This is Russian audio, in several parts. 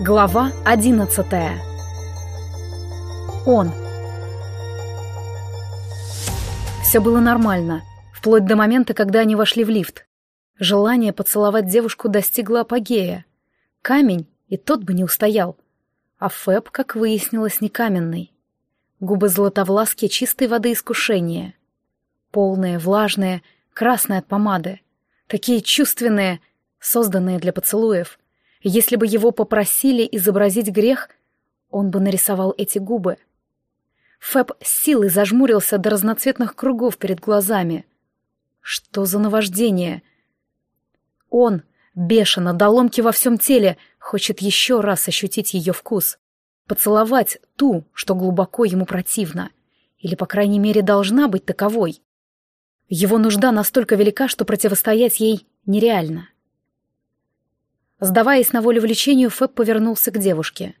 Глава одиннадцатая. Он. Все было нормально, вплоть до момента, когда они вошли в лифт. Желание поцеловать девушку достигло апогея. Камень, и тот бы не устоял. А Фэб, как выяснилось, не каменный. Губы златовласки чистой воды искушения. Полные, влажные, красные от помады. Такие чувственные, созданные для поцелуев — если бы его попросили изобразить грех, он бы нарисовал эти губы. Фэб с силой зажмурился до разноцветных кругов перед глазами. Что за наваждение? Он, бешено, до ломки во всем теле, хочет еще раз ощутить ее вкус. Поцеловать ту, что глубоко ему противно. Или, по крайней мере, должна быть таковой. Его нужда настолько велика, что противостоять ей нереально. Сдаваясь на волю влечению, Фэб повернулся к девушке.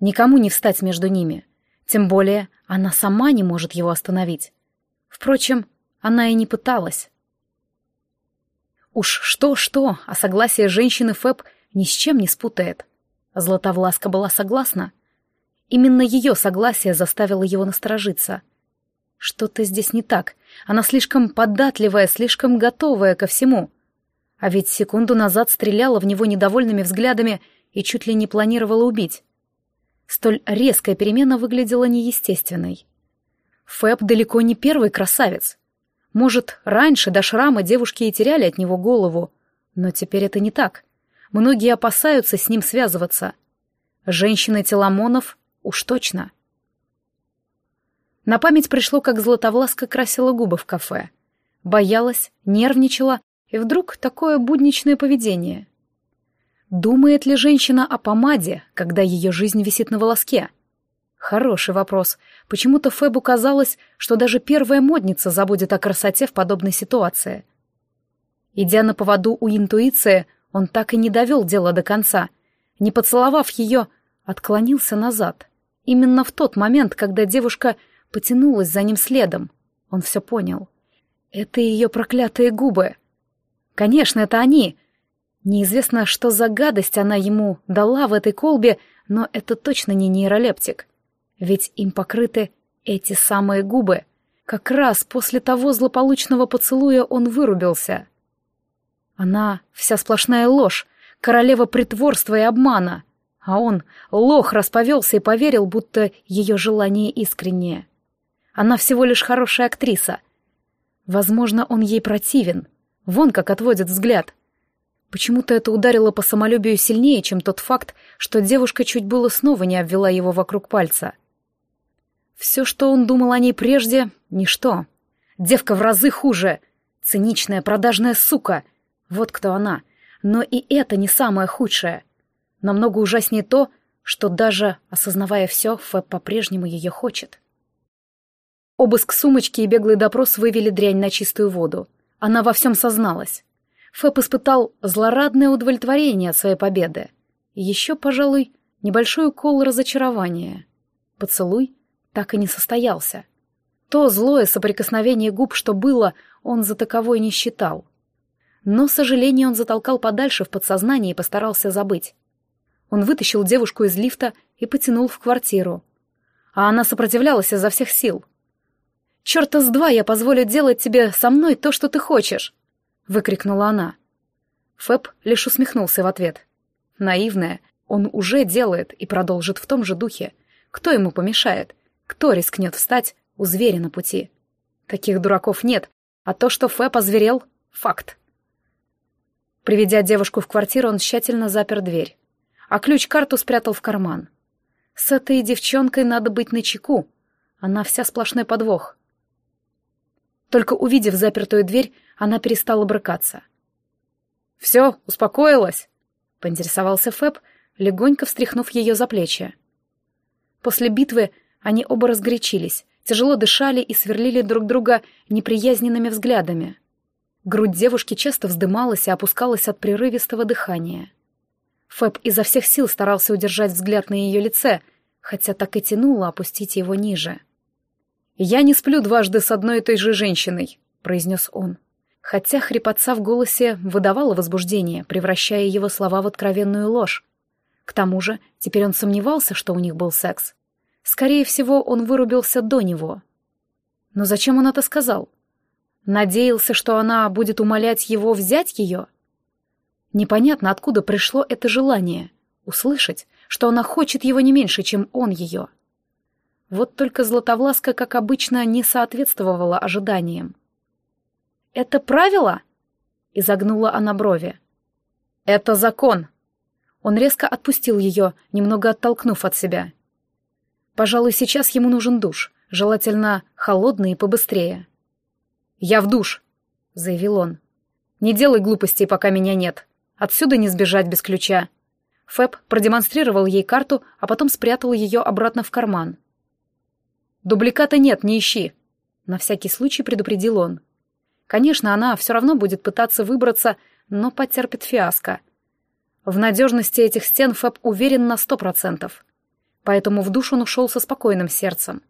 Никому не встать между ними. Тем более, она сама не может его остановить. Впрочем, она и не пыталась. Уж что-что, а согласие женщины Фэб ни с чем не спутает. Златовласка была согласна. Именно ее согласие заставило его насторожиться. Что-то здесь не так. Она слишком податливая, слишком готовая ко всему — а ведь секунду назад стреляла в него недовольными взглядами и чуть ли не планировала убить. Столь резкая перемена выглядела неестественной. Фэб далеко не первый красавец. Может, раньше до шрама девушки и теряли от него голову, но теперь это не так. Многие опасаются с ним связываться. Женщины Теламонов уж точно. На память пришло, как Златовласка красила губы в кафе. Боялась, нервничала и вдруг такое будничное поведение. Думает ли женщина о помаде, когда ее жизнь висит на волоске? Хороший вопрос. Почему-то Фэбу казалось, что даже первая модница забудет о красоте в подобной ситуации. Идя на поводу у интуиции, он так и не довел дело до конца. Не поцеловав ее, отклонился назад. Именно в тот момент, когда девушка потянулась за ним следом, он все понял. Это ее проклятые губы. Конечно, это они. Неизвестно, что за гадость она ему дала в этой колбе, но это точно не нейролептик. Ведь им покрыты эти самые губы. Как раз после того злополучного поцелуя он вырубился. Она вся сплошная ложь, королева притворства и обмана. А он, лох, расповелся и поверил, будто ее желание искреннее. Она всего лишь хорошая актриса. Возможно, он ей противен, Вон как отводит взгляд. Почему-то это ударило по самолюбию сильнее, чем тот факт, что девушка чуть было снова не обвела его вокруг пальца. Все, что он думал о ней прежде, — ничто. Девка в разы хуже. Циничная, продажная сука. Вот кто она. Но и это не самое худшее. Намного ужаснее то, что даже, осознавая все, Фэб по-прежнему ее хочет. Обыск сумочки и беглый допрос вывели дрянь на чистую воду. Она во всем созналась. Фэб испытал злорадное удовлетворение от своей победы. И еще, пожалуй, небольшой укол разочарования. Поцелуй так и не состоялся. То злое соприкосновение губ, что было, он за таковой не считал. Но сожаление он затолкал подальше в подсознание и постарался забыть. Он вытащил девушку из лифта и потянул в квартиру. А она сопротивлялась изо всех сил — «Черта с два я позволю делать тебе со мной то, что ты хочешь!» — выкрикнула она. Фэб лишь усмехнулся в ответ. Наивная, он уже делает и продолжит в том же духе. Кто ему помешает? Кто рискнет встать у зверя на пути? Таких дураков нет, а то, что Фэб озверел — факт. Приведя девушку в квартиру, он тщательно запер дверь, а ключ-карту спрятал в карман. С этой девчонкой надо быть начеку. Она вся сплошной подвох. Только увидев запертую дверь, она перестала брыкаться. «Все, успокоилась?» — поинтересовался Фэб, легонько встряхнув ее за плечи. После битвы они оба разгорячились, тяжело дышали и сверлили друг друга неприязненными взглядами. Грудь девушки часто вздымалась и опускалась от прерывистого дыхания. Фэб изо всех сил старался удержать взгляд на ее лице, хотя так и тянуло опустить его ниже. — «Я не сплю дважды с одной и той же женщиной», — произнес он. Хотя хрипотца в голосе выдавала возбуждение, превращая его слова в откровенную ложь. К тому же, теперь он сомневался, что у них был секс. Скорее всего, он вырубился до него. Но зачем он это сказал? Надеялся, что она будет умолять его взять ее? Непонятно, откуда пришло это желание — услышать, что она хочет его не меньше, чем он ее. Вот только Златовласка, как обычно, не соответствовала ожиданиям. «Это правило?» — изогнула она брови. «Это закон!» Он резко отпустил ее, немного оттолкнув от себя. Пожалуй, сейчас ему нужен душ, желательно холодный и побыстрее. «Я в душ», — заявил он. «Не делай глупостей, пока меня нет. Отсюда не сбежать без ключа». Фэб продемонстрировал ей карту, а потом спрятал ее обратно в карман. «Дубликата нет, не ищи», — на всякий случай предупредил он. Конечно, она все равно будет пытаться выбраться, но потерпит фиаско. В надежности этих стен Фэб уверен на сто процентов. Поэтому в душ он ушел со спокойным сердцем.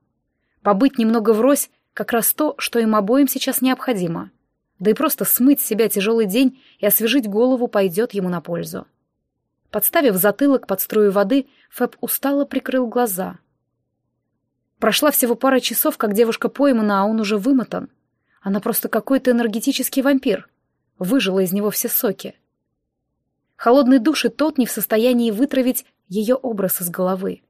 Побыть немного врозь — как раз то, что им обоим сейчас необходимо. Да и просто смыть с себя тяжелый день и освежить голову пойдет ему на пользу. Подставив затылок под струю воды, Фэб устало прикрыл глаза. Прошла всего пара часов, как девушка поймана, а он уже вымотан. Она просто какой-то энергетический вампир. Выжила из него все соки. Холодный душ и тот не в состоянии вытравить ее образ из головы.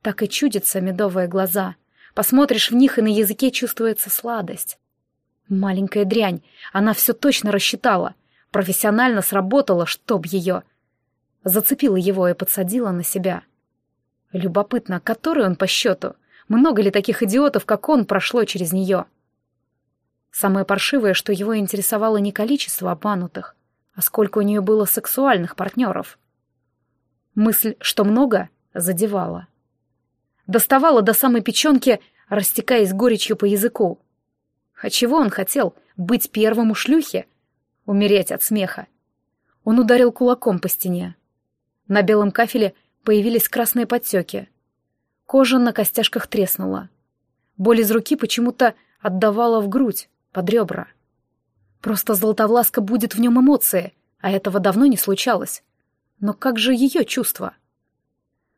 Так и чудятся медовые глаза. Посмотришь в них, и на языке чувствуется сладость. Маленькая дрянь, она все точно рассчитала. Профессионально сработала, чтоб ее. Зацепила его и подсадила на себя. Любопытно, который он по счету? Много ли таких идиотов, как он, прошло через нее? — Самое паршивое, что его интересовало не количество обманутых, а сколько у нее было сексуальных партнеров. Мысль, что много, задевала. Доставала до самой печенки, растекаясь горечью по языку. А чего он хотел? Быть первым у шлюхи? Умереть от смеха. Он ударил кулаком по стене. На белом кафеле появились красные подтеки. Кожа на костяшках треснула. Боль из руки почему-то отдавала в грудь под ребра. Просто Золотовласка будет в нем эмоции, а этого давно не случалось. Но как же ее чувства?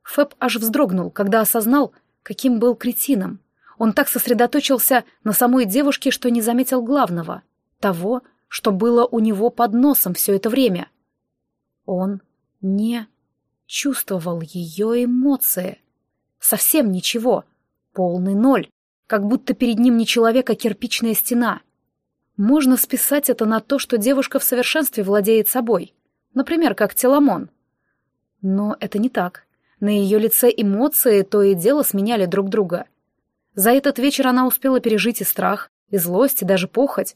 Фэб аж вздрогнул, когда осознал, каким был кретином. Он так сосредоточился на самой девушке, что не заметил главного — того, что было у него под носом все это время. Он не чувствовал ее эмоции. Совсем ничего. Полный ноль как будто перед ним не человек, а кирпичная стена. Можно списать это на то, что девушка в совершенстве владеет собой, например, как Теламон. Но это не так. На ее лице эмоции то и дело сменяли друг друга. За этот вечер она успела пережить и страх, и злость, и даже похоть.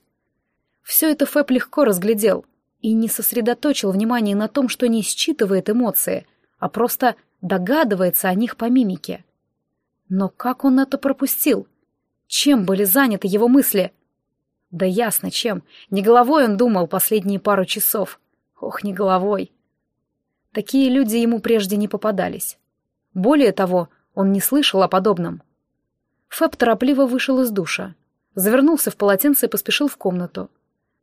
Все это Фэб легко разглядел и не сосредоточил внимание на том, что не считывает эмоции, а просто догадывается о них по мимике. Но как он это пропустил? Чем были заняты его мысли? Да ясно, чем. Не головой он думал последние пару часов. Ох, не головой. Такие люди ему прежде не попадались. Более того, он не слышал о подобном. Фэб торопливо вышел из душа, завернулся в полотенце и поспешил в комнату.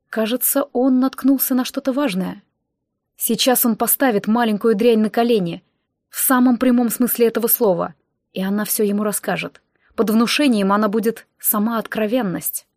Кажется, он наткнулся на что-то важное. Сейчас он поставит маленькую дрянь на колени, в самом прямом смысле этого слова, и она все ему расскажет. Под внушением она будет сама откровенность.